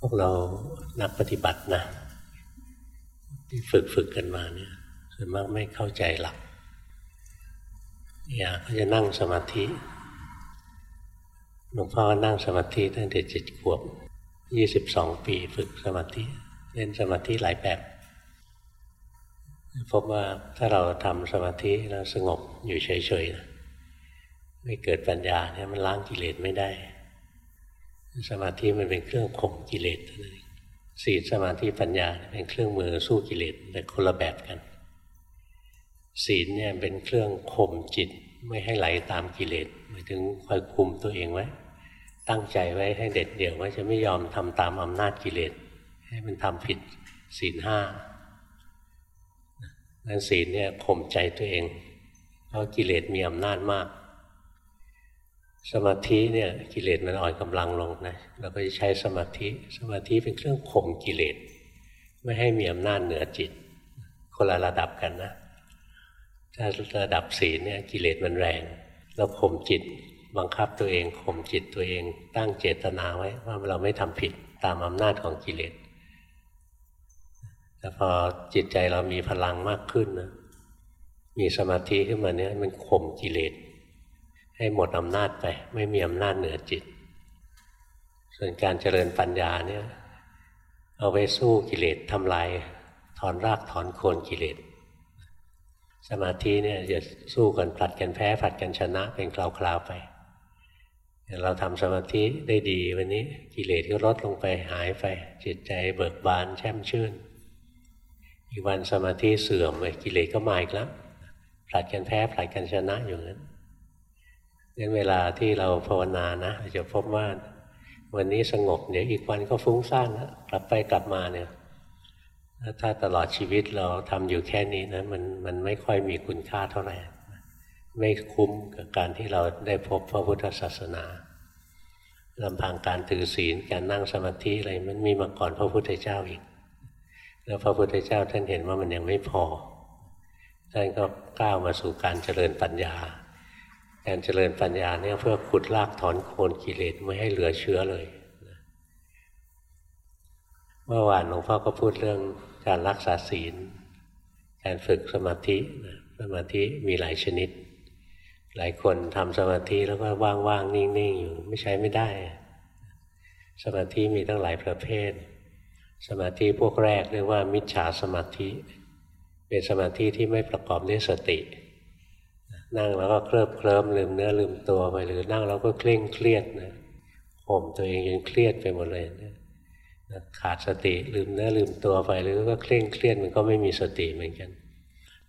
พวกเรานักปฏิบัตินะที่ฝึกฝึกกันมาเนี่ยส่วนมากไม่เข้าใจหลัก อยากเขาจะนั่งสมาธิหลวงพ่อนั่งสมาธิตั้งแต่เจ็ดขวบยี่สิบสองปีฝึกสมาธิเล่นสมาธิหลายแบบพบว่าถ้าเราทำสมาธิแล้วสงบอยู่เฉยๆนะไม่เกิดปัญญาเนี่ยมันล้างกิเลสไม่ได้ สมาธิมันเป็นเครื่องข่มกิเลสศีลสมาธิปัญญาเป็นเครื่องมือสู้กิเลสแต่คนละแบบกัน ศีลเนี่ยเป็นเครื่องข่มจิตไม่ให้ไหลตามกิเลสหมายถึงคอยคุมตัวเองไว้ ตั้งใจไว้ให้เด็ดเดี่ยวว่าจะไม่ยอมทำตามอำนาจกิเลส ให้มันทำผิดศีลห้านั้นศีลเนี่ยข่มใจตัวเอง เพราะกิเลสมีอำนาจมาก สมาธิเนี่ยกิเลสมันอ่อนกำลังลงนะเราก็จะใช้สมาธิ สมาธิเป็นเครื่องข่มกิเลสไม่ให้มีอำนาจเหนือจิต คนละระดับกันนะ ถ้าระดับศีลเนี่ยกิเลสมันแรง เราข่มจิตบังคับตัวเองข่มจิตตัวเองตั้งเจตนาไว้ว่าเราไม่ทำผิดตามอำนาจของกิเลสแต่พอจิตใจเรามีพลังมากขึ้นนะมีสมาธิขึ้นมาเนี่ยมันข่มกิเลส ให้หมดอำนาจไป ไม่มีอำนาจเหนือจิต ส่วนการเจริญปัญญาเนี่ย เอาไว้สู้กิเลสทำลายถอนรากถอนโคนกิเลสสมาธิเนี่ยจะสู้กันผลัดกันแพ้ผลัดกันชนะเป็นคราวๆไปเราทำสมาธิได้ดีวันนี้กิเลสก็ลดลงไปหายไป จิตใจเบิกบานแช่มชื่น อีกวันสมาธิเสื่อมไปกิเลสก็มาอีกแล้วผลัดกันแพ้ผลัดกันชนะอยู่นั้น นั้นเวลาที่เราภาวนานะเราจะพบว่าวันนี้สงบเดี๋ยวอีกวันก็ฟุ้งซ่านแล้วกลับไปกลับมาเนี่ยถ้าตลอดชีวิตเราทำอยู่แค่นี้นะมันมันไม่ค่อยมีคุณค่าเท่าไหร่ไม่คุ้มกับการที่เราได้พบพระพุทธศาสนาลำพังการถือศีลการนั่งสมาธิอะไรมันมีมาก่อนพระพุทธเจ้าอีก แล้วพระพุทธเจ้าท่านเห็นว่ามันยังไม่พอท่านก็ก้าวมาสู่การเจริญปัญญา การเจริญปัญญาเนี่ยเพื่อขุดลากถอนโคนกิเลสไม่ให้เหลือเชื้อเลย เมื่อวานหลวงพ่อก็พูดเรื่องการรักษาศีล การฝึกสมาธิ สมาธิมีหลายชนิด หลายคนทำสมาธิแล้วก็ว่างๆ นิ่งๆ อยู่ไม่ใช้ไม่ได้ สมาธิมีตั้งหลายประเภท สมาธิพวกแรกเรียกว่ามิจฉาสมาธิ เป็นสมาธิที่ไม่ประกอบด้วยสติ นั่งแล้วก็เคลิบเคลิ้มลืมเนื้อลืมตัวไปหรือนั่งแล้วก็เคร่งเครียดนะข่มตัวเองจนเครียดไปหมดเลยนะขาดสติลืมเนื้อลืมตัวไปหรือก็เคร่งเครียดมันก็ไม่มีสติเหมือนกัน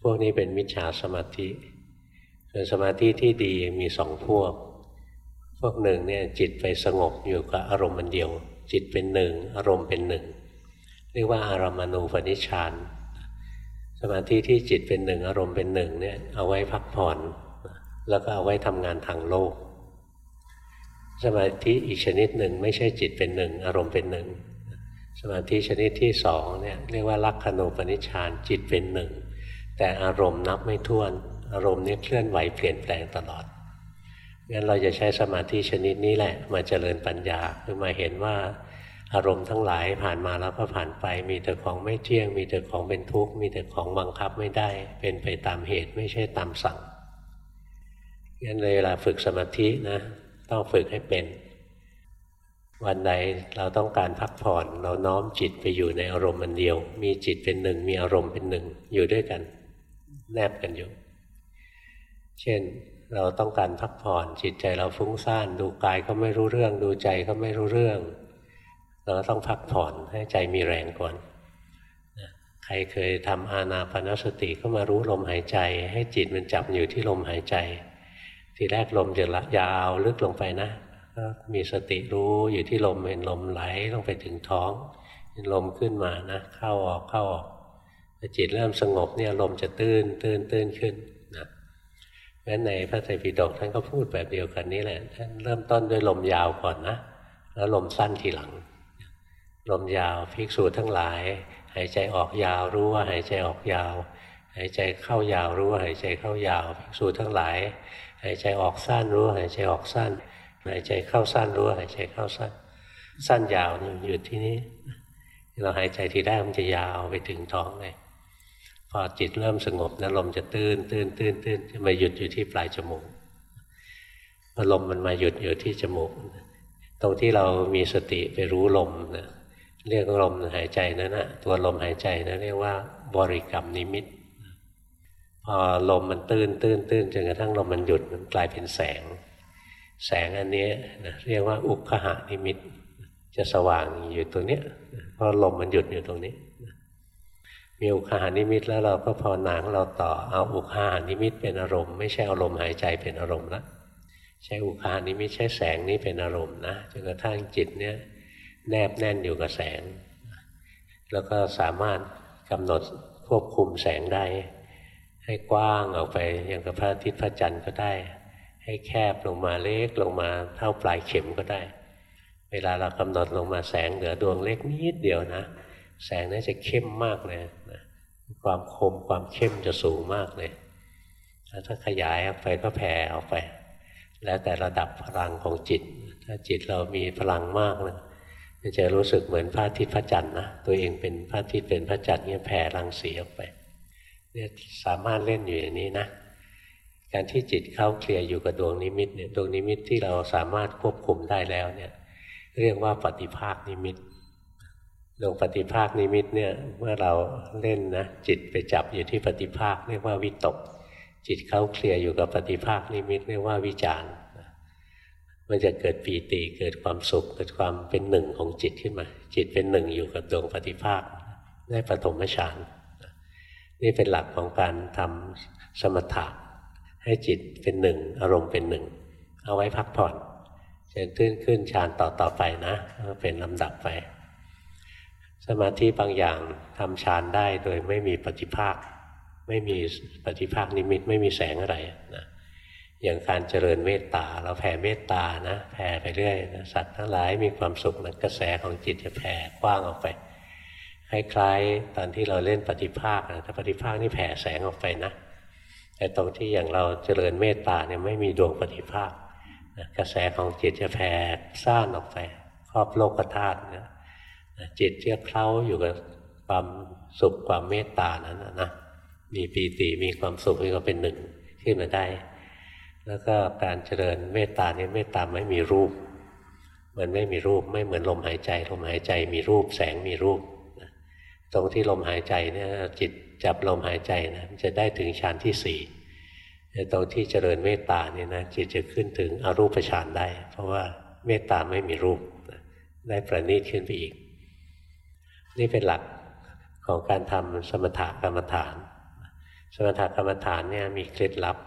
พวกนี้เป็นมิจฉาสมาธิส่วนสมาธิที่ดีมีสองพวก พวกหนึ่งเนี่ยจิตไปสงบอยู่กับอารมณ์มันเดียว จิตเป็นหนึ่งอารมณ์เป็นหนึ่งเรียกว่าอารมณูปนิชฌาน สมาธิที่จิตเป็นหนึ่งอารมณ์เป็นหนึ่งเนี่ยเอาไว้พักผ่อน แล้วก็เอาไว้ทำงานทางโลก สมาธิอีกชนิดหนึ่งไม่ใช่จิตเป็นหนึ่งอารมณ์เป็นหนึ่งสมาธิชนิดที่สองเนี่ยเรียกว่าลักขณูปนิชฌานจิตเป็นหนึ่งแต่อารมณ์นับไม่ถ้วน อารมณ์นี้เคลื่อนไหวเปลี่ยนแปลงตลอดงั้นเราจะใช้สมาธิชนิดนี้แหละ มาเจริญปัญญาคือมาเห็นว่า อารมณ์ทั้งหลายผ่านมาแล้วก็ผ่านไป มีแต่ของไม่เที่ยง มีแต่ของเป็นทุกข์ มีแต่ของบังคับไม่ได้ เป็นไปตามเหตุไม่ใช่ตามสั่งงั้นเวลาฝึกสมาธินะ ต้องฝึกให้เป็น วันใดเราต้องการพักผ่อน เราน้อมจิตไปอยู่ในอารมณ์มันเดียว มีจิตเป็นหนึ่ง มีอารมณ์เป็นหนึ่ง อยู่ด้วยกัน แนบกันอยู่ เช่นเราต้องการพักผ่อนจิตใจเราฟุ้งซ่าน ดูกายก็ไม่รู้เรื่อง ดูใจก็ไม่รู้เรื่อง เราต้องพักผ่อนให้ใจมีแรงก่อนใครเคยทำอานาปนสติก็มารู้ลมหายใจ ให้จิตมันจับอยู่ที่ลมหายใจ ทีแรกลมจะละยาวลึกลงไปนะก็มีสติรู้อยู่ที่ลมเห็นลมไหลลงไปถึงท้องเห็นลมขึ้นมานะเข้าออกเข้าออกพอจิตเริ่มสงบเนี่ยลมจะตื้นตื้นตื้นขึ้นนะแม้นในพระไตรปิฎกท่านก็พูดแบบเดียวกันนี้แหละท่านเริ่มต้นด้วยลมยาวก่อนนะ แล้วลมสั้นทีหลัง ลมยาวภิกษุทั้งหลาย หายใจออกยาวรู้ว่าหายใจออกยาว หายใจเข้ายาวรู้ว่าหายใจเข้ายาว ภิกษุทั้งหลาย หายใจออกสั้นรู้ว่าหายใจออกสั้น หายใจเข้าสั้นรู้หายใจเข้าสั้น สั้นยาวหยุดที่นี้ เราหายใจทีแรกมันจะยาวไปถึงท้องเลยพอจิตเริ่มสงบนะลมจะตื้นตื้นตื้นตื้นจะมาหยุดอยู่ที่ปลายจมูกพอลมมันมาหยุดอยู่ที่จมูก ตรงที่เรามีสติไปรู้ลมนะ เรียกลมหายใจนั้นนะตัวลมหายใจนะเรียกว่าบริกรรมนิมิต พอลมมันตื้นตื้นตื้นจนกระทั่งลมมันหยุดมันกลายเป็นแสง แสงอันนี้นะเรียกว่าอุคหานิมิต จะสว่างอยู่ตรงนี้เพราะลมมันหยุดอยู่ตรงนี้ มีอุคหานิมิตแล้วเราก็ภาวนางเราต่อเอาอุคหานิมิตเป็นอารมณ์ไม่ใช่เอาลมหายใจเป็นอารมณ์ละใช้อุคหานิมิตใช้แสงนี้เป็นอารมณ์นะจนกระทั่งจิตเนี่ย แนบแน่นอยู่กับแสง แล้วก็สามารถกำหนดควบคุมแสงได้ ให้กว้างออกไปอย่างกับพระอาทิตย์พระจันทร์ก็ได้ ให้แคบลงมาเล็กลงมาเท่าปลายเข็มก็ได้ เวลาเรากำหนดลงมาแสงเหลือดวงเล็กนิดเดียวนะ แสงนั้นจะเข้มมากเลยนะความคมความเข้มจะสูงมากเลย ถ้าขยายออกไปก็แผ่ออกไป แล้วแต่ระดับพลังของจิต ถ้าจิตเรามีพลังมากนะ จะรู้สึกเหมือนพระอาทิตย์พระจันทร์นะตัวเองเป็นพระอาทิตย์เป็นพระจันทร์เนี่ยแผ่รังสีออกไปเนี่ยสามารถเล่นอยู่อย่างนี้นะ การที่จิตเข้าเคลียร์อยู่กับดวงนิมิตเนี่ยดวงนิมิตที่เราสามารถควบคุมได้แล้วเนี่ยเรียกว่าปฏิภาคนิมิตดวงปฏิภาคนิมิตเนี่ยเมื่อเราเล่นนะจิตไปจับอยู่ที่ปฏิภาคเรียกว่าวิตก จิตเข้าเคลียร์อยู่กับปฏิภาคนิมิตเรียกว่าวิจาร มันจะเกิดปีติเกิดความสุข เกิดความเป็นหนึ่งของจิตขึ้นมา จิตเป็นหนึ่งอยู่กับดวงปฏิภาคได้ปฐมฌานนี่เป็นหลักของการทำสมถะให้จิตเป็นหนึ่ง อารมณ์เป็นหนึ่ง เอาไว้พักผ่อนเจนขึ้นขึ้นฌานต่อต่อไปนะ เป็นลำดับไป สมาธิบางอย่างทำฌานได้โดยไม่มีปฏิภาค ไม่มีปฏิภาคนิมิตไม่มีแสงอะไรนะ อย่างการเจริญเมตตา เราแผ่เมตตานะแผ่ไปเรื่อยนะสัตว์ทั้งหลายมีความสุขนะกระแสของจิตจะแผ่กว้างออกไปคล้ายๆตอนที่เราเล่นปฏิภาคนะแต่ปฏิภาคนี่แผ่แสงออกไปนะ แต่ตรงที่อย่างเราเจริญเมตตาเนี่ยไม่มีดวงปฏิภาคนะกระแสของจิตจะแผ่ซ่านออกไปครอบโลกธาตุนะจิตเชื่อเคล้าอยู่กับความสุขความเมตตานั้นนะมีปีติมีความสุขมีความเป็นหนึ่งขึ้นมาได้ แล้วก็การเจริญเมตตาเนี่ยเมตตาไม่มีรูป มันไม่มีรูปไม่เหมือนลมหายใจ ลมหายใจมีรูปแสงมีรูป ตรงที่ลมหายใจเนี่ยจิตจับลมหายใจนะมันจะได้ถึงฌานที่สี่แต่ตรงที่เจริญเมตตาเนี่ยนะจิตจะขึ้นถึงอรูปฌานได้ เพราะว่าเมตตาไม่มีรูปได้ประณีตขึ้นไปอีก นี่เป็นหลักของการทำสมถกรรมฐาน สมถกรรมฐานเนี่ยมีเคล็ดลับ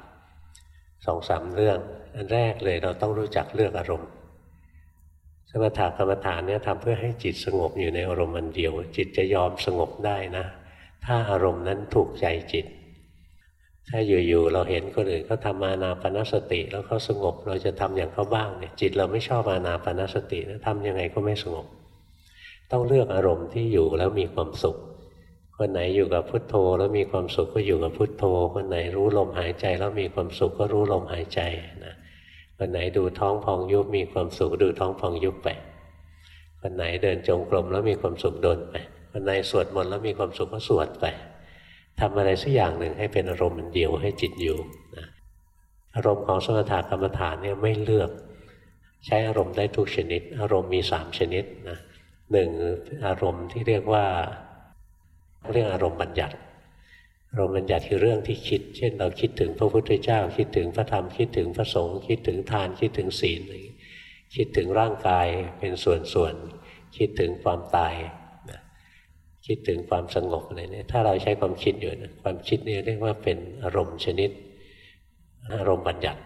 สองสามเรื่อง อันแรกเลยเราต้องรู้จักเลือกอารมณ์ สมถกรรมฐานเนี่ยทำเพื่อให้จิตสงบอยู่ในอารมณ์มันเดียว จิตจะยอมสงบได้นะ ถ้าอารมณ์นั้นถูกใจจิต ถ้าอยู่ๆเราเห็นคนอื่นเขาทำมานาปนสติ แล้วเขาสงบ เราจะทำอย่างเขาบ้างเนี่ยจิตเราไม่ชอบมานาปนสตินะทำยังไงก็ไม่สงบ ต้องเลือกอารมณ์ที่อยู่แล้วมีความสุข คนไหนอยู่กับพุทโธแล้วมีความสุขก็อยู่กับพุทโธ คนไหนรู้ลมหายใจแล้วมีความสุขก็รู้ลมหายใจนะคนไหนดูท้องพองยุบมีความสุขดูท้องพองยุบไปคนไหนเดินจงกรมแล้วมีความสุขเดินไปคนไหนสวดมนต์แล้วมีความสุขก็สวดไปทำอะไรสักอย่างหนึ่งให้เป็นอารมณ์เดียวให้จิตอยู่นะอารมณ์ของสมถะกรรมฐานเนี่ยไม่เลือก ใช้อารมณ์ได้ทุกชนิด อารมณ์มีสามชนิดนะหนึ่งอารมณ์ที่เรียกว่า เรื่องอารมณ์บัญญัติอารมณ์บัญญัติคือเรื่องที่คิด เช่น เราคิดถึงพระพุทธเจ้า คิดถึงพระธรรมคิดถึงพระสงฆ์คิดถึงทานคิดถึงศีลคิดถึงร่างกายเป็นส่วนๆคิดถึงความตายคิดถึงความสงบอะไรเนี่ยถ้าเราใช้ความคิดอยู่นะความคิดนี่เรียกว่าเป็นอารมณ์ชนิด อารมณ์บัญญัติ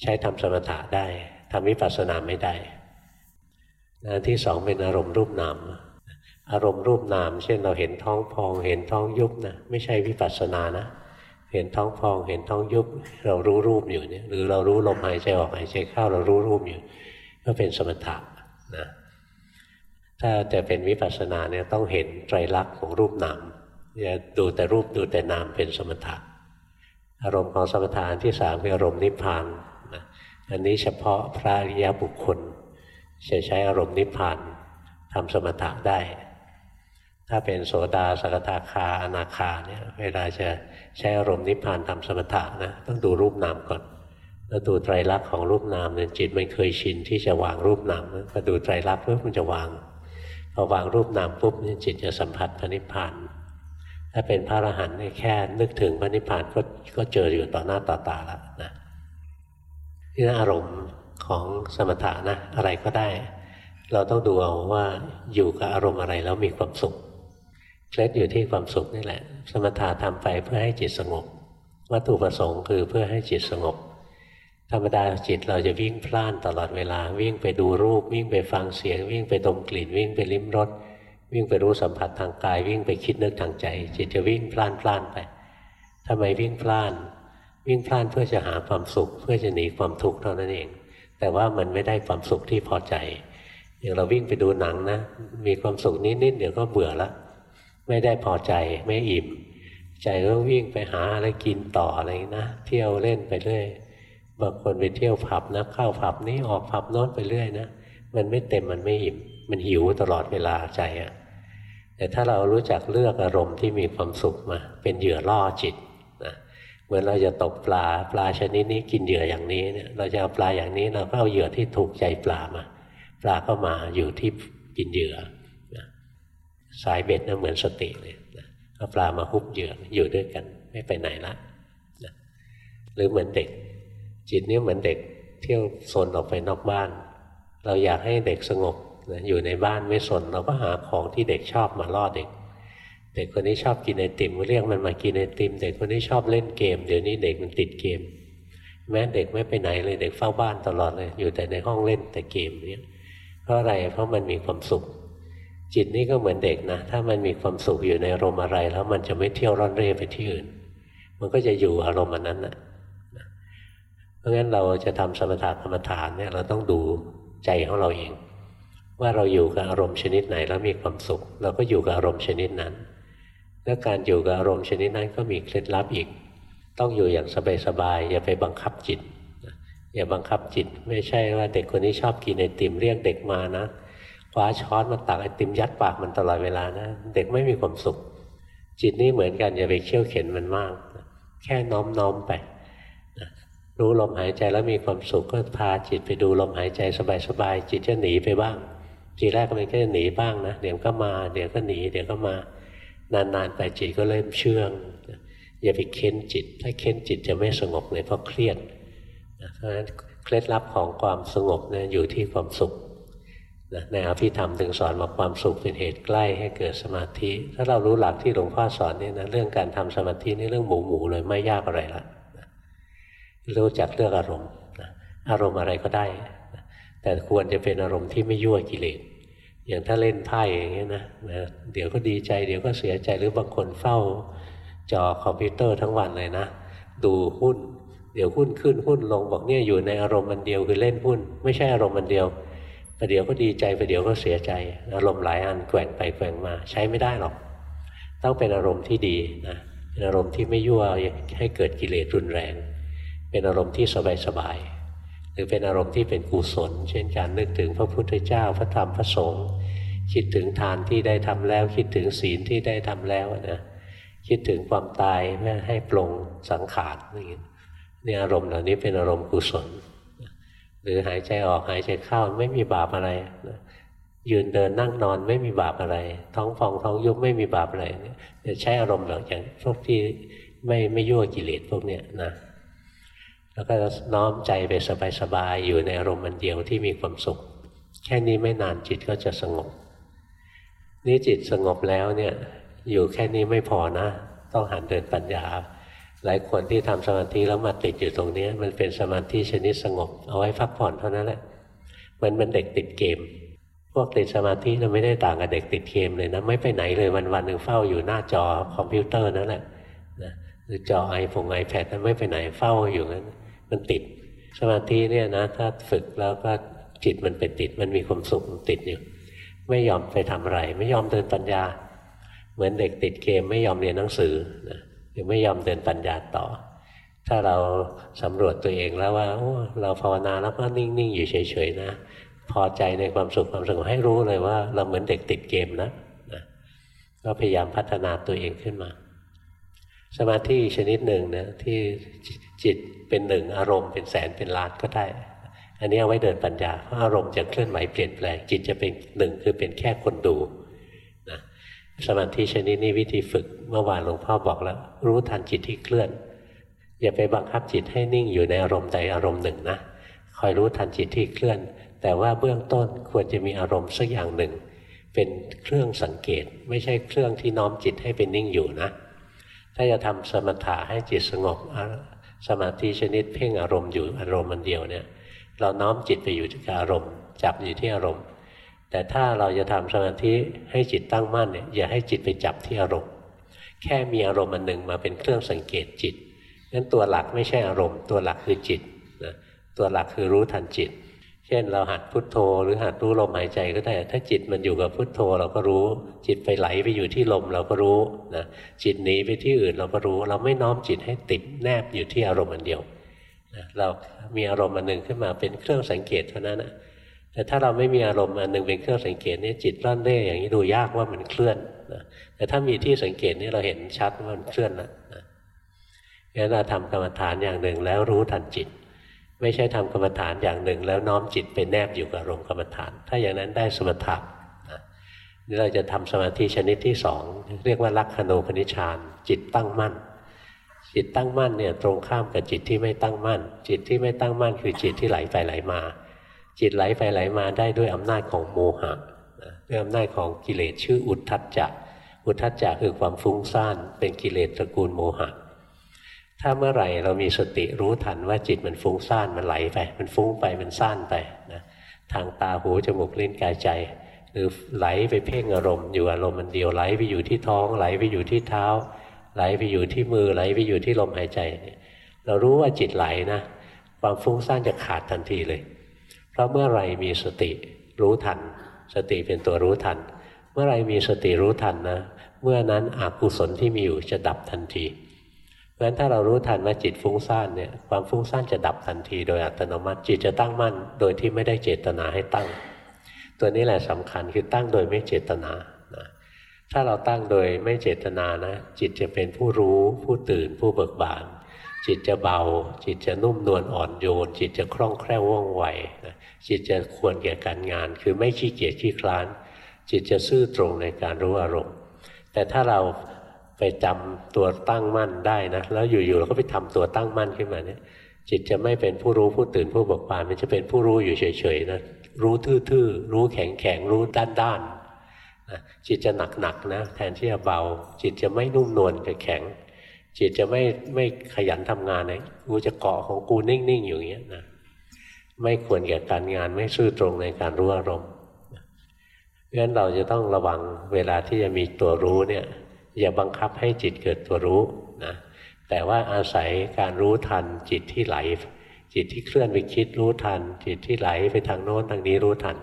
ใช้ทำสมถะได้ทำวิปัสสนาไม่ได้นะที่สองเป็นอารมณ์รูปนาม อารมณ์รูปนาม เช่นเราเห็นท้องพอง เห็นท้องยุบนะไม่ใช่วิปัสสนานะ เห็นท้องพอง เห็นท้องยุบ เรารู้รูปอยู่เนี่ยหรือเรารู้ลมหายใจออกหายใจเข้าเรารู้รูปอยู่ ก็เป็นสมถะนะถ้าจะเป็นวิปัสสนาเนี่ยต้องเห็นไตรลักษณ์ของรูปนามอย่าดูแต่รูปดูแต่นามเป็นสมถะอารมณ์ของสมถะที่สามเป็นอารมณ์นิพพานนะอันนี้เฉพาะพระอริยบุคคล จะใช้อารมณ์นิพพานทำสมถะได้ ถ้าเป็นโสดาสกทาคาอนาคาเนี่ยเวลาจะใช้อารมณ์นิพพานทำสมถะนะต้องดูรูปนามก่อนแล้วดูไตรลักษณ์ของรูปนามเนี่ยจิตมันเคยชินที่จะวางรูปนามพอดูไตรลักษณ์ปุ๊บมันจะวางพอวางรูปนามปุ๊บเนี่ยจิตจะสัมผัสพระนิพพานถ้าเป็นพระอรหันต์เนี่ยแค่นึกถึงพระนิพพานก็ก็เจออยู่ต่อหน้าต่อตาแล้วนะนี่นะอารมณ์ของสมถะนะอะไรก็ได้ เราต้องดูเอาว่าอยู่กับอารมณ์อะไรแล้วมีความสุข เคล็ดอยู่ที่ความสุขนี่แหละ สมถะทำไปเพื่อให้จิตสงบ วัตถุประสงค์คือเพื่อให้จิตสงบ ธรรมดาจิตเราจะวิ่งพล่านตลอดเวลา วิ่งไปดูรูป วิ่งไปฟังเสียง วิ่งไปดมกลิ่น วิ่งไปลิ้มรสวิ่งไปรู้สัมผัสทางกาย วิ่งไปคิดนึกทางใจ จิตจะวิ่งพล่านพล่านไปทำไมวิ่งพล่าน วิ่งพล่านเพื่อจะหาความสุข เพื่อจะหนีความทุกข์เท่านั้นเอง แต่ว่ามันไม่ได้ความสุขที่พอใจอย่างเราวิ่งไปดูหนังนะ มีความสุขนิดๆเดี๋ยวก็เบื่อละ ไม่ได้พอใจไม่อิ่ม ใจก็วิ่งไปหาอะไรกินต่ออะไรนะเที่ยวเล่นไปเรื่อยบางคนไปเที่ยวผับนะเข้าผับนี้ออกผับโน้นไปเรื่อยนะมันไม่เต็มมันไม่อิ่ม มันหิวตลอดเวลาใจอะแต่ถ้าเรารู้จักเลือกอารมณ์ที่มีความสุขมา เป็นเหยื่อล่อจิตนะเหมือนเราจะตกปลาปลาชนิดนี้กินเหยื่ออย่างนี้เนี่ยเราจะเอาปลาอย่างนี้เราก็เอาเหยื่อที่ถูกใจปลามา ปลาก็มาอยู่ที่กินเหยื่อ สายเบ็ดนะเหมือนสติเลยนะเอาปลามาฮุบเหยื่ออยู่ด้วยกัน ไม่ไปไหนละนะหรือเหมือนเด็ก จิตนี้เหมือนเด็กเที่ยวโซนออกไปนอกบ้าน เราอยากให้เด็กสงบนะอยู่ในบ้านไม่สนเราก็หาของที่เด็กชอบมาล่อเด็ก เด็กคนนี้ชอบกินไอติมก็เรียกมันมากินไอติม เด็กคนนี้ชอบเล่นเกม เดี๋ยวนี้เด็กมันติดเกม แม้เด็กไม่ไปไหนเลยเด็กเฝ้าบ้านตลอดเลย อยู่แต่ในห้องเล่นแต่เกมเนี่ยเพราะอะไรเพราะมันมีความสุข จิตนี่ก็เหมือนเด็กนะ ถ้ามันมีความสุขอยู่ในอารมณ์อะไร แล้วมันจะไม่เที่ยวร่อนเร่ไปที่อื่น มันก็จะอยู่อารมณ์นั้นนะเพราะงั้นเราจะทำสมถะกรรมฐานเนี่ยเราต้องดูใจของเราเอง ว่าเราอยู่กับอารมณ์ชนิดไหนแล้วมีความสุข เราก็อยู่กับอารมณ์ชนิดนั้น แล้วการอยู่กับอารมณ์ชนิดนั้นก็มีเคล็ดลับอีก ต้องอยู่อย่างสบายๆอย่าไปบังคับจิตอย่าบังคับจิต ไม่ใช่ว่าเด็กคนนี้ชอบกินไอติมเรียกเด็กมานะ คว้าช้อนมาตักไอติมยัดปากมันตลอดเวลานะเด็กไม่มีความสุข จิตนี่เหมือนกันอย่าไปเขี่ยวเข็นมันมาก แค่น้อมน้อมไปรู้ลมหายใจแล้วมีความสุขก็พาจิตไปดูลมหายใจสบายๆจิตจะหนีไปบ้างทีแรกมันก็จะหนีบ้างนะเดี๋ยวก็มาเดี๋ยวก็หนีเดี๋ยวก็มานานๆไปจิตก็เริ่มเชื่องอย่าไปเค้นจิต ถ้าเค้นจิตจะไม่สงบเลยเพราะเครียดเพราะฉะนั้นเคล็ดลับของความสงบเนี่ยอยู่ที่ความสุข ในอภิธรรมถึงสอนว่าความสุขเป็นเหตุใกล้ให้เกิดสมาธิ ถ้าเรารู้หลักที่หลวงพ่อสอนนี่นะเรื่องการทำสมาธินี่เรื่องหมูหมูเลยไม่ยากอะไรละรู้จักเลือกอารมณ์อารมณ์อะไรก็ได้แต่ควรจะเป็นอารมณ์ที่ไม่ยั่วกิเลสอย่างถ้าเล่นไพ่อย่างเงี้ยนะนะเดี๋ยวก็ดีใจ เดี๋ยวก็เสียใจหรือบางคนเฝ้า จอคอมพิวเตอร์ทั้งวันเลยนะดูหุ้น เดี๋ยวหุ้นขึ้นหุ้นลงบอกเนี่ยอยู่ในอารมณ์มันเดียวคือเล่นหุ้น ไม่ใช่อารมณ์มันเดียว ประเดี๋ยวก็ดีใจประเดี๋ยวก็เสียใจ อารมณ์หลายอันแกว่งไปแกว่งมาใช้ไม่ได้หรอก ต้องเป็นอารมณ์ที่ดีนะเป็นอารมณ์ที่ไม่ยั่วให้เกิดกิเลสรุนแรง เป็นอารมณ์ที่สบายสบายหรือเป็นอารมณ์ที่เป็นกุศล เช่นการนึกถึงพระพุทธเจ้าพระธรรมพระสงฆ์คิดถึงทานที่ได้ทำแล้ว คิดถึงศีลที่ได้ทำแล้วนะคิดถึงความตายเพื่อให้ปลงสังขารนี่นี่อารมณ์เหล่านี้เป็นอารมณ์กุศล หรือหายใจออกหายใจเข้าไม่มีบาปอะไรยืนเดินนั่งนอนไม่มีบาปอะไร ท้องฟองท้องยุบไม่มีบาปอะไรเนี่ยใช้อารมณ์แบบอย่างพวกที่ไม่ไม่ยั่วกิเลสพวกเนี้ยนะแล้วก็น้อมใจไปสบายๆอยู่ในอารมณ์มันเดียวที่มีความสุข แค่นี้ไม่นานจิตก็จะสงบ นี่จิตสงบแล้วเนี่ย อยู่แค่นี้ไม่พอนะ ต้องหันเดินปัญญา หลายคนที่ทำสมาธิแล้วมาติดอยู่ตรงนี้มันเป็นสมาธิชนิดสงบ เอาไว้พักผ่อนเท่านั้นแหละมันเป็นเด็กติดเกม พวกติดสมาธิเราไม่ได้ต่างกับเด็กติดเกมเลยนะไม่ไปไหนเลยวันวันหนึ่งเฝ้าอยู่หน้าจอคอมพิวเตอร์นั่นแหละนะหรือจอไอโฟนไอแพดนั้นไม่ไปไหนเฝ้าอยู่นั้นมันติดสมาธิเนี่ยนะถ้าฝึกแล้วก็จิตมันไปติดมันมีความสุขติดอยู่ไม่ยอมไปทำอะไร ไม่ยอมเดินปัญญา เหมือนเด็กติดเกมไม่ยอมเรียนหนังสือนะ ยังไม่ยอมเดินปัญญาต่อ ถ้าเราสำรวจตัวเองแล้วว่าเราภาวนาแล้วก็นิ่งๆอยู่เฉยๆนะ พอใจในความสุขความสงบให้รู้เลยว่า เราเหมือนเด็กติดเกมนะนะก็พยายามพัฒนาตัวเองขึ้นมา สมาธิชนิดหนึ่งนะที่จิตเป็นหนึ่งอารมณ์เป็นแสนเป็นล้านก็ได้อันนี้เอาไว้เดินปัญญาเพราะอารมณ์จะเคลื่อนไหวเปลี่ยนแปลงจิตจะเป็นหนึ่งคือเป็นแค่คนดู สมาธิชนิดนี้วิธีฝึกเมื่อวานหลวงพ่อบอกแล้ว รู้ทันจิตที่เคลื่อน อย่าไปบังคับจิตให้นิ่งอยู่ในอารมณ์ใดอารมณ์หนึ่งนะคอยรู้ทันจิตที่เคลื่อน แต่ว่าเบื้องต้นควรจะมีอารมณ์สักอย่างหนึ่ง เป็นเครื่องสังเกต ไม่ใช่เครื่องที่น้อมจิตให้เป็นนิ่งอยู่นะ ถ้าจะทำสมถะให้จิตสงบสมาธิชนิดเพ่งอารมณ์อยู่อารมณ์มันเดียวเนี่ย เราน้อมจิตไปอยู่ที่อารมณ์ จับอยู่ที่อารมณ์ แต่ถ้าเราจะทำสมาธิให้จิตตั้งมั่นเนี่ยอย่าให้จิตไปจับที่อารมณ์ แค่มีอารมณ์อันหนึ่งมาเป็นเครื่องสังเกตจิตนั้นตัวหลักไม่ใช่อารมณ์ ตัวหลักคือจิตนะตัวหลักคือรู้ทันจิต เช่นเราหัดพุทโธ หรือหัดรู้ลมหายใจก็ได้ถ้าจิตมันอยู่กับพุทโธเราก็รู้ จิตไปไหลไปอยู่ที่ลมเราก็รู้นะจิตหนีไปที่อื่นเราก็รู้ เราไม่น้อมจิตให้ติดแนบอยู่ที่อารมณ์อันเดียวนะเรามีอารมณ์อันหนึ่งขึ้นมาเป็นเครื่องสังเกตเท่านั้นนะ แต่ถ้าเราไม่มีอารมณ์อันหนึ่งเป็นเครื่องสังเกตนี่จิตร่อนเร่อย่างนี้ดูยากว่ามันเคลื่อนนะแต่ถ้ามีที่สังเกตนี่เราเห็นชัดว่ามันเคลื่อนนะงั้นเราทำกรรมฐานอย่างหนึ่งแล้วรู้ทันจิต ไม่ใช่ทำกรรมฐานอย่างหนึ่ง แล้วน้อมจิตไปแนบอยู่กับอารมณ์กรรมฐาน ถ้าอย่างนั้นได้สมถะนะนี่เราจะทำสมาธิชนิดที่สองเรียกว่าลักขณูปนิชาน จิตตั้งมั่น จิตตั้งมั่นเนี่ยตรงข้ามกับจิตที่ไม่ตั้งมั่น จิตที่ไม่ตั้งมั่นคือจิตที่ไหลไปไหลมา จิตไหลไปไหลมาได้ด้วยอำนาจของโมหะด้วยอำนาจของกิเลสชื่ออุทธัจจะอุทธัจจะคือความฟุ้งซ่านเป็นกิเลสตระกูลโมหะ ถ้าเมื่อไหร่เรามีสติรู้ทันว่าจิตมันฟุ้งซ่านมันไหลไป มันฟุ้งไปมันซ่านไปนะทางตาหูจมูกลิ้นกายใจ หรือไหลไปเพ่งอารมณ์อยู่อารมณ์มันเดียวไหลไปอยู่ที่ท้องไหลไปอยู่ที่เท้า ไหลไปอยู่ที่มือไหลไปอยู่ที่ลมหายใจ เรารู้ว่าจิตไหลนะ ความฟุ้งซ่านจะขาดทันทีเลย เพราะเมื่อไรมีสติรู้ทัน สติเป็นตัวรู้ทัน เมื่อไรมีสติรู้ทันนะ เมื่อนั้นอกุศลที่มีอยู่จะดับทันทีเพราะฉะนั้นถ้าเรารู้ทันว่าจิตฟุ้งซ่านเนี่ยความฟุ้งซ่านจะดับทันที โดยอัตโนมัติจิตจะตั้งมั่น โดยที่ไม่ได้เจตนาให้ตั้ง ตัวนี้แหละสำคัญคือตั้งโดยไม่เจตนานะถ้าเราตั้งโดยไม่เจตนานะ จิตจะเป็นผู้รู้ผู้ตื่นผู้เบิกบาน จิตจะเบา จิตจะนุ่มนวลอ่อนโยน จิตจะคล่องแคล่วว่องไวนะจิตจะควรแก่การงาน คือไม่ขี้เกียจขี้คลาน จิตจะซื่อตรงในการรู้อารมณ์ แต่ถ้าเราไปจำตัวตั้งมั่นได้นะแล้วอยู่ๆเราก็ไปทำตัวตั้งมั่นขึ้นมาเนี่ยจิตจะไม่เป็นผู้รู้ผู้ตื่นผู้เบิกบานมันจะเป็นผู้รู้อยู่เฉยๆนะรู้ทื่อๆรู้แข็งๆรู้ด้านๆนะจิตจะหนักๆนะแทนที่จะเบา จิตจะไม่นุ่มนวลกับแข็ง จิตจะไม่ไม่ขยันทำงานเลกูจะเกาะของกูนิ่งๆอยู่อย่างเงี้ยนะไม่ควรแก่การงานไม่ซื่อตรงในการรู้อารมณ์เพราะฉะนั้นเราจะต้องระวังเวลาที่จะมีตัวรู้เนี่ยอย่าบังคับให้จิตเกิดตัวรู้นะแต่ว่าอาศัยการรู้ทันจิตที่ไหล จิตที่เคลื่อนไปคิดรู้ทัน จิตที่ไหลไปทางโน้นทางนี้รู้ทัน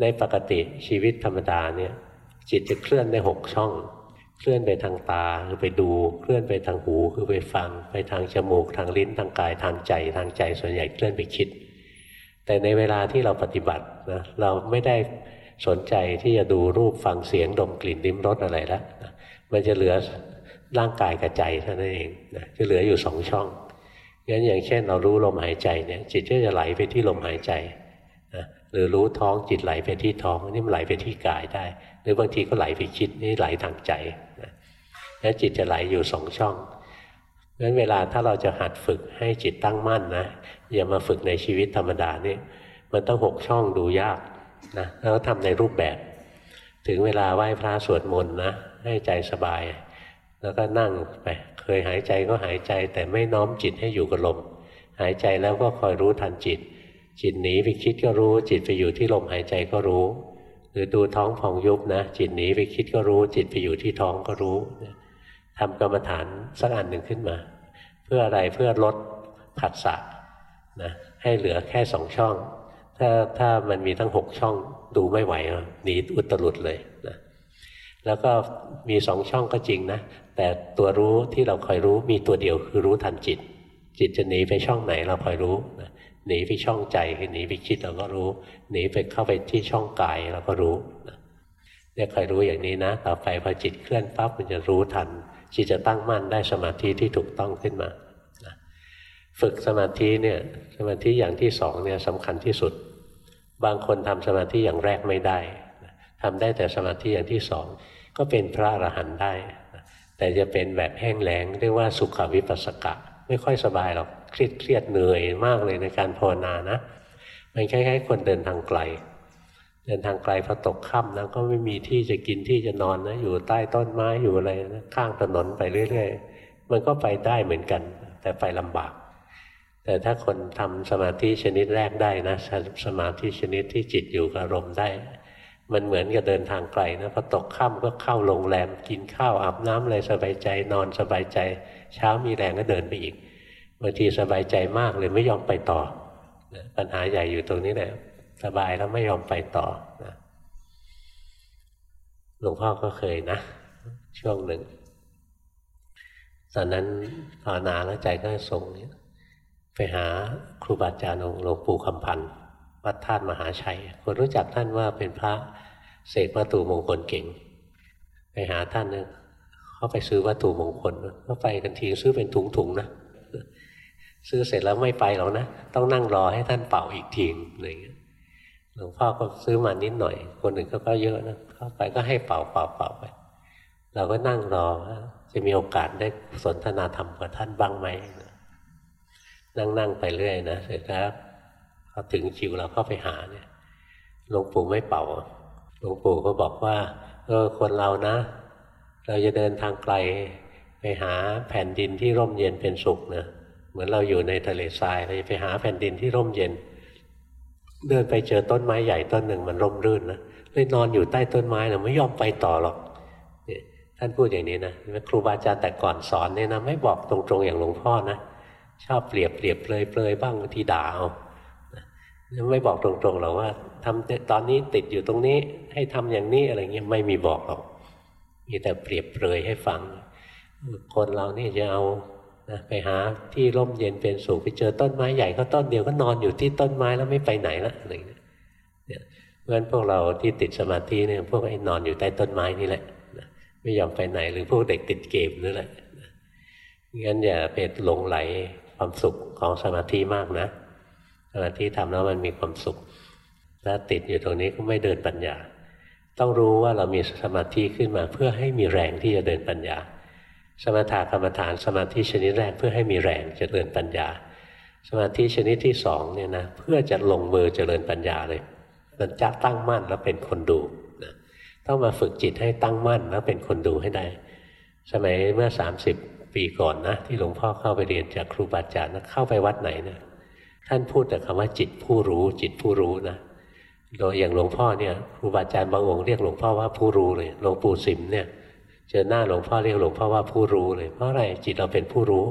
ในปกติชีวิตธรรมดาเนี่ยจิตจะเคลื่อนได้หกช่อง เคลื่อนไปทางตาคือไปดู เคลื่อนไปทางหูคือไปฟัง ไปทางจมูก ทางลิ้น ทางกาย ทางใจ ทางใจส่วนใหญ่เคลื่อนไปคิด แต่ในเวลาที่เราปฏิบัตินะเราไม่ได้สนใจที่จะดูรูปฟังเสียงดมกลิ่นลิ้มรสอะไรแล้วมันจะเหลือร่างกายกับใจเท่านั้นเองนะจะเหลืออยู่สองช่องงั้นอย่างเช่นเรารู้ลมหายใจเนี่ยจิตก็จะไหลไปที่ลมหายใจนะหรือรู้ท้องจิตไหลไปที่ท้องนี่มันไหลไปที่กายได้ หรือบางทีก็ไหลไปคิดนี่ไหลทางใจ นะแล้วจิตจะไหลอยู่สองช่องงั้นเวลาถ้าเราจะหัดฝึกให้จิตตั้งมั่นนะอย่ามาฝึกในชีวิตธรรมดานี่มันต้องหกช่องดูยากนะแล้วทำในรูปแบบ ถึงเวลาไหว้พระสวดมนต์นะให้ใจสบาย แล้วก็นั่งไปเคยหายใจก็หายใจแต่ไม่น้อมจิตให้อยู่กับลม หายใจแล้วก็คอยรู้ทันจิต จิตหนีไปคิดก็รู้ จิตไปอยู่ที่ลมหายใจก็รู้ หรือดูท้องพองยุบนะ จิตหนีไปคิดก็รู้ จิตไปอยู่ที่ท้องก็รู้ ทำกรรมฐานสักอันหนึ่งขึ้นมา เพื่ออะไรเพื่อลดผัสสะนะให้เหลือแค่สองช่อง ถ้าถ้ามันมีทั้งหกช่องดูไม่ไหวหนีอุตรุดเลยนะแล้วก็มีสองช่องก็จริงนะ แต่ตัวรู้ที่เราคอยรู้มีตัวเดียวคือรู้ทันจิต จิตจะหนีไปช่องไหนเราคอยรู้นะหนีไปช่องใจหนีไปคิดเราก็รู้ หนีไปเข้าไปที่ช่องกายเราก็รู้เนี่ยใครรู้อย่างนี้นะ ต่อไปพอจิตเคลื่อนปั๊บมันจะรู้ทัน จิตจะตั้งมั่นได้สมาธิที่ถูกต้องขึ้นมาฝึกสมาธิเนี่ยสมาธิอย่างที่สองเนี่ยสำคัญที่สุด บางคนทำสมาธิอย่างแรกไม่ได้ทำได้แต่สมาธิอย่างที่สองก็เป็นพระอรหันต์ได้ แต่จะเป็นแบบแห้งแล้งเรียกว่าสุขวิปัสสกะ ไม่ค่อยสบายหรอกเครียดเครียดเหนื่อยมากเลยในการภาวนานะมันคล้ายๆคนเดินทางไกล เดินทางไกลพอตกค่ำแล้วก็ไม่มีที่จะกินที่จะนอนนะอยู่ใต้ต้นไม้อยู่อะไรนะข้างถนนไปเรื่อย ๆ มันก็ไปได้เหมือนกัน แต่ไปลำบาก แต่ถ้าคนทำสมาธิชนิดแรกได้นะสมาธิชนิดที่จิตอยู่กับอารมณ์ได้ มันเหมือนกับเดินทางไกลนะพอตกค่ำก็เข้าโรงแรมกินข้าวอาบน้ำอะไรสบายใจนอนสบายใจ เช้ามีแรงก็เดินไปอีกบางทีสบายใจมากเลยไม่ยอมไปต่อปัญหาใหญ่อยู่ตรงนี้แหละ สบายแล้วไม่ยอมไปต่อนะหลวงพ่อก็เคยนะ ช่วงหนึ่ง ตอนนั้นภาวนาแล้วใจก็ทรงเนี่ยไปหาครูบาอาจารย์หลวงปู่คำพันธ์วัดท่านมหาชัย คนรู้จักท่านว่าเป็นพระเสกวัตถุมงคลเก่ง ไปหาท่านเนี่ยเขาไปซื้อวัตถุมงคลก็ไปกันทีซื้อเป็นถุงๆนะซื้อเสร็จแล้วไม่ไปหรอกนะ ต้องนั่งรอให้ท่านเป่าอีกทีอะไรเงี้ย หลวงพ่อก็ซื้อมานิดหน่อย คนอื่นก็เยอะนะเข้าไปก็ให้เป่าเป่าเป่าไป เราก็นั่งรอจะมีโอกาสได้สนทนาธรรมกับท่านบ้างไหมนั่งนั่งไปเรื่อยนะเสร็จแล้วพอถึงคิวเราเข้าไปหาเนี่ยหลวงปู่ไม่เป่าหลวงปู่ก็บอกว่าเออคนเรานะ เราจะเดินทางไกลไปหาแผ่นดินที่ร่มเย็นเป็นสุขนะเหมือนเราอยู่ในทะเลทรายเราจะไปหาแผ่นดินที่ร่มเย็น เดินไปเจอต้นไม้ใหญ่ต้นหนึ่งมันร่มรื่นนะเลยนอนอยู่ใต้ต้นไม้นะไม่ยอมไปต่อหรอกท่านพูดอย่างนี้นะครูบาอาจารย์แต่ก่อนสอนเนี่ยนะไม่บอกตรงๆอย่างหลวงพ่อนะชอบเปรียบเปรียบเปลยเปลยบ้างบางทีด่าเอาไม่บอกตรงๆหรอกว่าทำตอนนี้ติดอยู่ตรงนี้ให้ทำอย่างนี้อะไรเงี้ยไม่มีบอกหรอกมีแต่เปรียบเปรยให้ฟัง คนเรานี่จะเอา นะไปหาที่ร่มเย็นเป็นสุขไปเจอต้นไม้ใหญ่ก็ต้นเดียวก็นอนอยู่ที่ต้นไม้แล้วไม่ไปไหนละอะไรเงี้ยเพราะฉะนั้นพวกเราที่ติดสมาธิเนี่ยพวกไอ้นอนอยู่ใต้ต้นไม้นี่แหละไม่ยอมไปไหนหรือพวกเด็กติดเกมนี่แหละงั้นอย่าไปหลงไหลความสุขของสมาธิมากนะ สมาธิทำแล้วมันมีความสุขถ้าติดอยู่ตรงนี้ก็ไม่เดินปัญญา ต้องรู้ว่าเรามีสมาธิขึ้นมาเพื่อให้มีแรงที่จะเดินปัญญา สมถะกรรมฐานสมาธิชนิดแรกเพื่อให้มีแรงจะเดินปัญญา สมาธิชนิดที่สองเนี่ยนะเพื่อจะลงมือเจริญปัญญาเลยมันจะตั้งมั่นแล้วเป็นคนดูนะต้องมาฝึกจิตให้ตั้งมั่นแล้วเป็นคนดูให้ได้ สมัยเมื่อ 30 ปีก่อนนะที่หลวงพ่อเข้าไปเรียนจากครูบาอาจารย์นะเข้าไปวัดไหนเนะท่านพูดแต่คำว่าจิตผู้รู้ จิตผู้รู้นะโดยอย่างหลวงพ่อเนี่ยครูบาอาจารย์บางองค์เรียกหลวงพ่อว่าผู้รู้เลยหลวงปู่สิมเนี่ย เจอหน้าหลวงพ่อเรียกหลวงพ่อว่าผู้รู้เลยเพราะอะไรจิตเราเป็นผู้รู้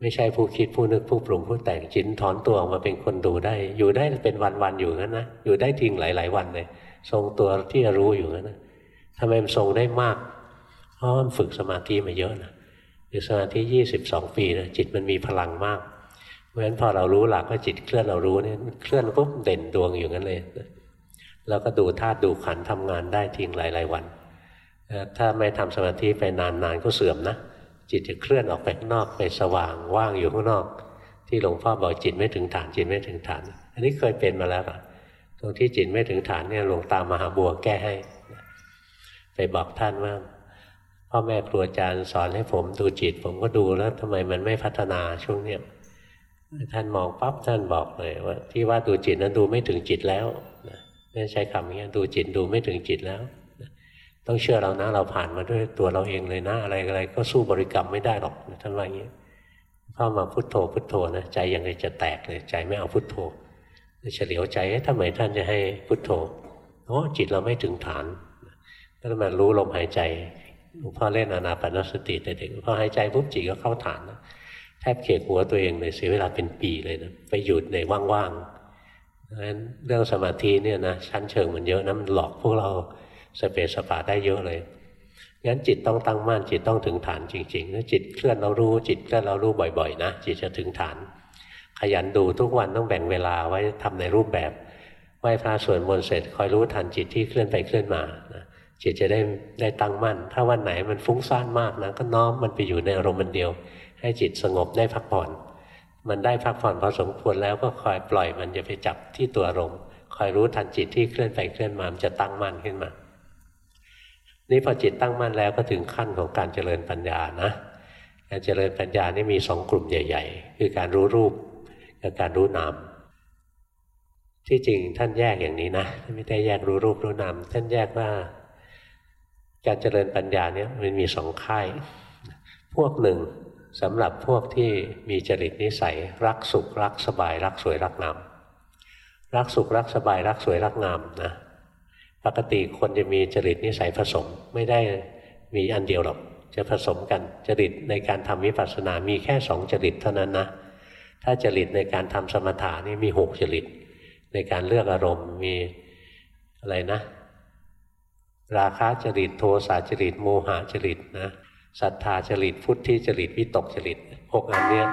ไม่ใช่ผู้คิดผู้นึกผู้ปรุงผู้แต่งจิตถอนตัวออกมาเป็นคนดูได้ อยู่ได้เป็นวันๆอยู่งั้นนะอยู่ได้ทิ้งหลาย ๆ วันเลยทรงตัวที่จะรู้อยู่งั้นนะทำไมมันทรงได้มาก เพราะมันฝึกสมาธิมาเยอะนะอยู่สมาธิยี่สิบสองปีนะจิตมันมีพลังมากเพราะฉะนั้นพอเรารู้หลักว่าจิตเคลื่อนเรารู้เนี่ยเคลื่อนปุ๊บเด่นดวงอยู่งั้นเลย แล้วก็ดูธาตุดูขันทำงานได้ทิ้งหลาย ๆ วัน ถ้าไม่ทำสมาธิไปนานๆก็เสื่อมนะ จิตจะเคลื่อนออกไปข้างนอกไปสว่างว่างอยู่ข้างนอก ที่หลวงพ่อบอกจิตไม่ถึงฐานจิตไม่ถึงฐาน อันนี้เคยเป็นมาแล้วอะตรงที่จิตไม่ถึงฐานเนี่ยหลวงตามหาบัวแก้ให้ ไปบอกท่านว่าพ่อแม่ครูอาจารย์สอนให้ผมดูจิต ผมก็ดูแล้วทำไมมันไม่พัฒนาช่วงเนี้ยท่านมองปั๊บท่านบอกเลยว่าที่ว่าดูจิตนั้นดูไม่ถึงจิตแล้วไม่ใช้คำนี้ดูจิตดูไม่ถึงจิตแล้ว ต้องเชื่อเรานะเราผ่านมาด้วยตัวเราเองเลยนะอะไรอะไรก็สู้บริกรรมไม่ได้หรอกท่านว่าอย่างนี้เข้ามาพุทโธพุทโธนะใจยังไงจะแตกเลยใจไม่เอาพุทโธเฉลียวใจทำไมท่านจะให้พุทโธโอ้จิตเราไม่ถึงฐานก็มารู้ลมหายใจหลวงพ่อเล่นอนาปานสติแต่เด็กพอหายใจปุ๊บจิตก็เข้าฐานนะแทบเขกหัวตัวเองเลยเสียเวลาเป็นปีเลยนะไปหยุดในว่างๆดังนั้นเรื่องสมาธิเนี่ยนะชั้นเชิงมันเยอะนะมันหลอกพวกเรา สเปสปาได้เยอะเลยงั้นจิตต้องตั้งมั่นจิตต้องถึงฐานจริงๆถ้าจิตเคลื่อนเรารู้จิตเคลื่อนเรารู้บ่อยๆนะจิตจะถึงฐาน ขยันดูทุกวันต้องแบ่งเวลาไว้ทำในรูปแบบไหว้พระสวดมนต์เสร็จคอยรู้ทันจิตที่เคลื่อนไปเคลื่อนมานะจิตจะได้ได้ตั้งมั่น ถ้าวันไหนมันฟุ้งซ่านมากนะก็น้อมมันไปอยู่ในอารมณ์มันเดียว ให้จิตสงบได้พักผ่อน มันได้พักผ่อนพอสมควรแล้วก็คอยปล่อยมันจะไปจับที่ตัวอารมณ์คอยรู้ทันจิตที่เคลื่อนไปเคลื่อนมามันจะตั้งมั่นขึ้นมา นี่พอจิตตั้งมั่นแล้วก็ถึงขั้นของการเจริญปัญญานะ การเจริญปัญญานี่มีสองกลุ่มใหญ่ ๆ คือการรู้รูปกับการรู้นามที่จริงท่านแยกอย่างนี้นะไม่ได้แยกรู้รูปรู้นามท่านแยกว่า การเจริญปัญญาเนี่ยมันมีสองค่าย พวกหนึ่งสำหรับพวกที่มีจริตนิสัย รักสุขรักสบาย รักสวยรักงามรักสุขรักสบายรักสวยรักงามนะ ปกติคนจะมีจริตนิสัยผสมไม่ได้มีอันเดียวหรอก จะผสมกันจริตในการทำวิปัสสนา มีแค่สองจริตเท่านั้นนะถ้าจริตในการทำสมถะนี่มีหกจริต ในการเลือกอารมณ์มีอะไรนะ ราคะจริตโทสะจริตโมหะจริตนะศรัทธาจริตพุทธิจริตวิตกจริตหกอันเนี้ย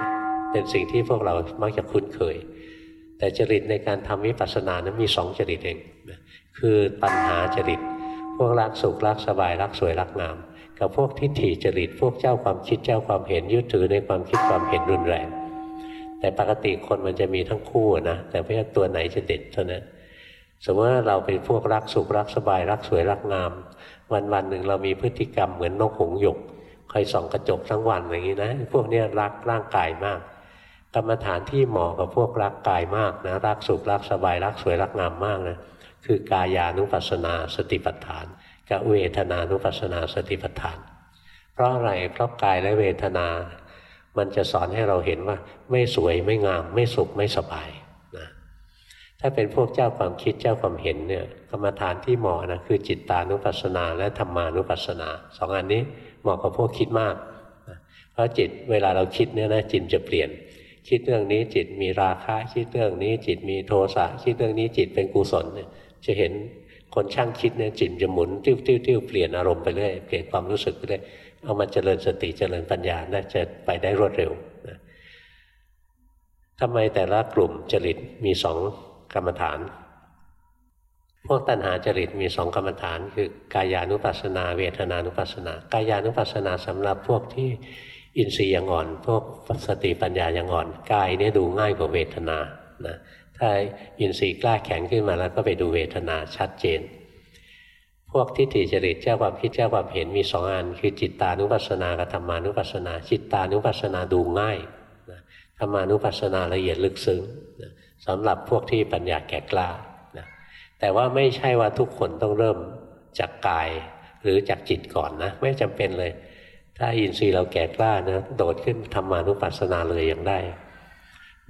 เป็นสิ่งที่พวกเรามักจะคุ้นเคย แต่จริตในการทำวิปัสสนานั้นมีสองจริตเอง คือปัญหาจริต พวกรักสุขรักสบายรักสวยรักงาม กับพวกทิฏฐิจริต พวกเจ้าความคิดเจ้าความเห็นยึดถือในความคิดความเห็นรุนแรง แต่ปกติคนมันจะมีทั้งคู่นะแต่ไม่ว่าตัวไหนจะเด็ดเท่านั้นสมมติว่าเราเป็นพวกรักสุขรักสบายรักสวยรักงาม วันวันหนึ่งเรามีพฤติกรรมเหมือนนกหงหยกคอยส่องกระจกทั้งวันอย่างนี้นะพวกนี้รักร่างกายมาก กรรมฐานที่เหมาะกับพวกรักกายมากนะรักสุขรักสบายรักสวยรักงามมากนะ คือกายานุปัสสนาสติปัฏฐานกับเวทนานุปัสสนาสติปัฏฐาน เพราะอะไรเพราะกายและเวทนา มันจะสอนให้เราเห็นว่า ไม่สวยไม่งาม ไม่สุขไม่สบายนะถ้าเป็นพวกเจ้าความคิดเจ้าความเห็นเนี่ยกรรมฐานที่เหมาะนะคือจิตตานุปัสสนา และธรรมานุปัสสนาสองอันนี้เหมาะกับพวกคิดมากเพราะจิตเวลาเราคิดเนี่ยนะจิตจะเปลี่ยนคิดเรื่องนี้จิตมีราคะคิดเรื่องนี้จิตมีโทสะคิดเรื่องนี้จิตเป็นกุศลเนี่ย จะเห็นคนช่างคิดเนี่ยจิตจะหมุนติ้วติ้วติ้วเปลี่ยนอารมณ์ไปเรื่อยเปลี่ยนความรู้สึกไปเรื่อยเอามาเจริญสติเจริญปัญญาน่าจะไปได้รวดเร็วนะทำไมแต่ละกลุ่มจริตมีสองกรรมฐาน พวกตัณหาจริตมีสองกรรมฐาน คือกายานุปัสสนาเวทนานุปัสสนากายานุปัสสนาสำหรับพวกที่อินทรีย์ยังอ่อน พวกสติปัญญายังอ่อนกายเนี่ยดูง่ายกว่าเวทนานะ ถ้าอินทรีย์กล้าแข็งขึ้นมาแล้วก็ไปดูเวทนาชัดเจน พวกทิฏฐิจริตเจ้าความคิดเจ้าความเห็นมีสองอัน คือจิตตานุปัสสนากับธรรมานุปัสสนา จิตตานุปัสสนาดูง่ายธรรมานุปัสสนาละเอียดลึกซึ้งสำหรับพวกที่ปัญญาแก่กล้าแต่ว่าไม่ใช่ว่าทุกคนต้องเริ่มจากกายหรือจากจิตก่อนนะ ไม่จำเป็นเลย ถ้าอินทรีย์เราแก่กล้านะโดดขึ้นทำมานุปัสสนาเลยยังได้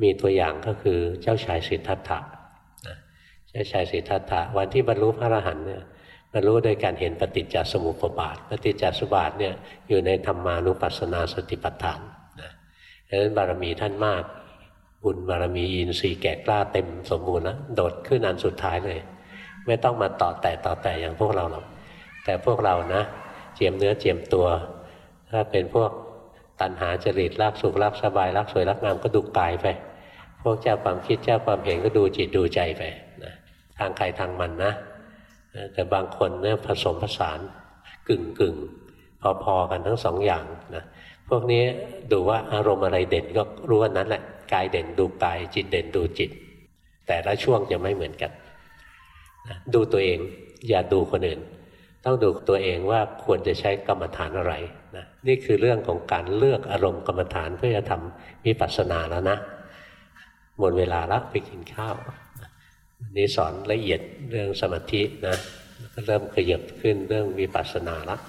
มีตัวอย่างก็คือเจ้าชายสิทธัตถะเจ้าชายสิทธัตถะวันที่บรรลุพระอรหันต์เนี่ยบรรลุโดยการเห็นปฏิจจสมุปบาท ปฏิจจสมุปบาทเนี่ยอยู่ในธรรมานุปัสสนาสติปัฏฐานนะดังนั้นบารมีท่านมาก บุญบารมีอินทรีย์แก่กล้าเต็มสมบูรณ์นะโดดขึ้นอันสุดท้ายเลย ไม่ต้องมาต่อแต่ต่อแต่อย่างพวกเราหรอกแต่พวกเรานะ เจียมเนื้อเจียมตัว ถ้าเป็นพวก ตัณหาจริตรักสุขรักสบายรักสวยรักงามก็ดูกายไป พวกเจ้าความคิดเจ้าความเห็นก็ดูจิตดูใจไปนะทางใครทางมันนะ แต่บางคนเนี่ยผสมผสานกึ่งกึ่งพอๆกันทั้งสองอย่างนะพวกนี้ดูว่าอารมณ์อะไรเด่นก็รู้ว่านั้นแหละกายเด่นดูกายจิตเด่นดูจิต แต่ละช่วงจะไม่เหมือนกันนะดูตัวเองอย่าดูคนอื่น ต้องดูตัวเองว่าควรจะใช้กรรมฐานอะไรนะนี่คือเรื่องของการเลือกอารมณ์กรรมฐานเพื่อจะทำมิปัสสนาแล้วนะหมดเวลาละไปกินข้าวนี้สอนละเอียดเรื่องสมาธินะก็เริ่มขยับขึ้นเรื่องวิปัสสนาแล้ว